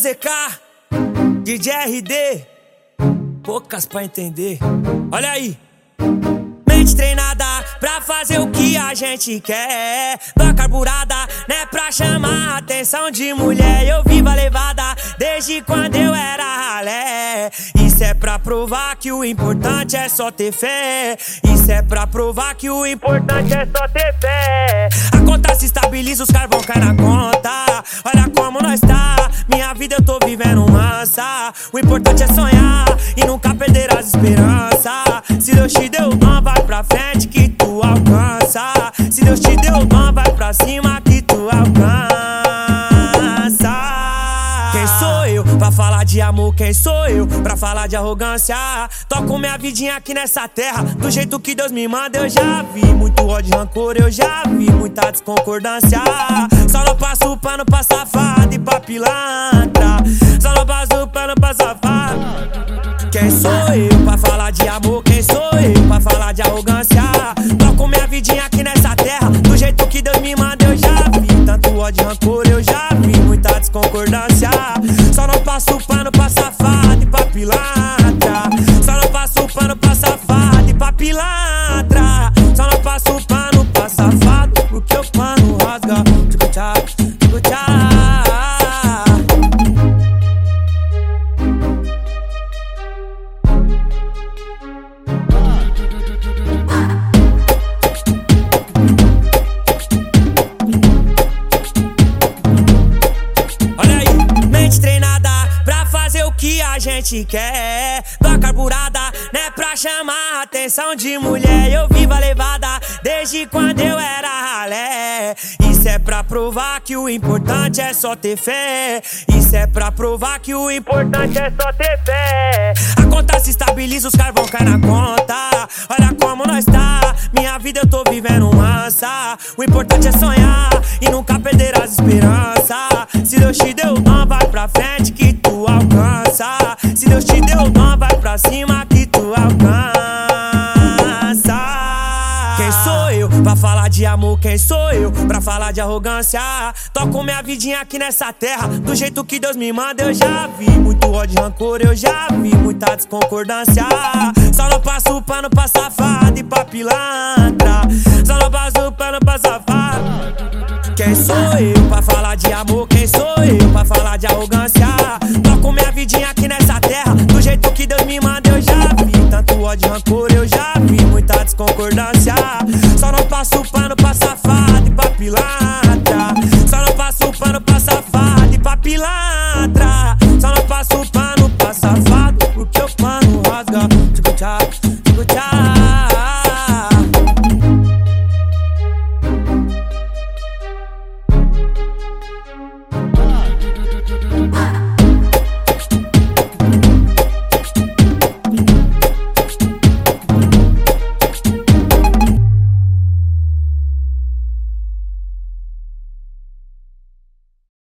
ZK, DJ RD, poucas pra entender. Olha aí. Mente treinada pra fazer o que a gente quer. Dá carburada, né? Pra chamar a atenção de mulher. Eu vivo a levada desde quando eu era ralé. Isso é pra provar que o importante é só ter fé. Isso é pra provar que o importante é só ter fé. A conta se estabiliza, os caras vão cair na conta. Sonhar e nunca perder as esperanças. Se Deus te deu dom, vai pra frente que tu alcança. Se Deus te deu dom, vai pra cima que tu alcança. Quem sou eu pra falar de amor? Quem sou eu pra falar de arrogância? Toco minha vidinha aqui nessa terra, do jeito que Deus me manda. Eu já vi muito ódio e rancor, eu já vi muita desconcordância. Só não passo pano pra safado e pra pilantra. Só não passo pano pra safado. Quem sou eu pra falar de amor? Quem sou eu pra falar de arrogância? Toco minha vidinha aqui nessa terra, do jeito que Deus me manda. Eu já vi tanto ódio e rancor, eu já vi muita desconcordância. A gente quer. Dá carburada, né? Pra chamar a atenção de mulher. Eu vivo a levada desde quando eu era ralé. Isso é pra provar que o importante é só ter fé. Isso é pra provar que o importante é só ter fé. A conta se estabiliza, os caras vão cair na conta. Olha como nós tá. Minha vida eu tô vivendo mansa. O importante é sonhar e nunca perder as esperanças. Deus te deu dom, vai pra frente que tu alcança. Se Deus te deu dom, vai pra cima que tu alcança. Quem sou eu pra falar de amor? Quem sou eu pra falar de arrogância? Toco minha vidinha aqui nessa terra, do jeito que Deus me manda. Eu já vi muito ódio e rancor, eu já vi muita desconcordância. Só não passo pano pra safado e pra pilantra. Só não passo pano pra safado. Quem sou eu pra falar de amor? Quem sou eu pra falar de arrogância? Toco minha vidinha aqui nessa terra, do jeito que Deus me manda, eu já vi tanto ódio e rancor.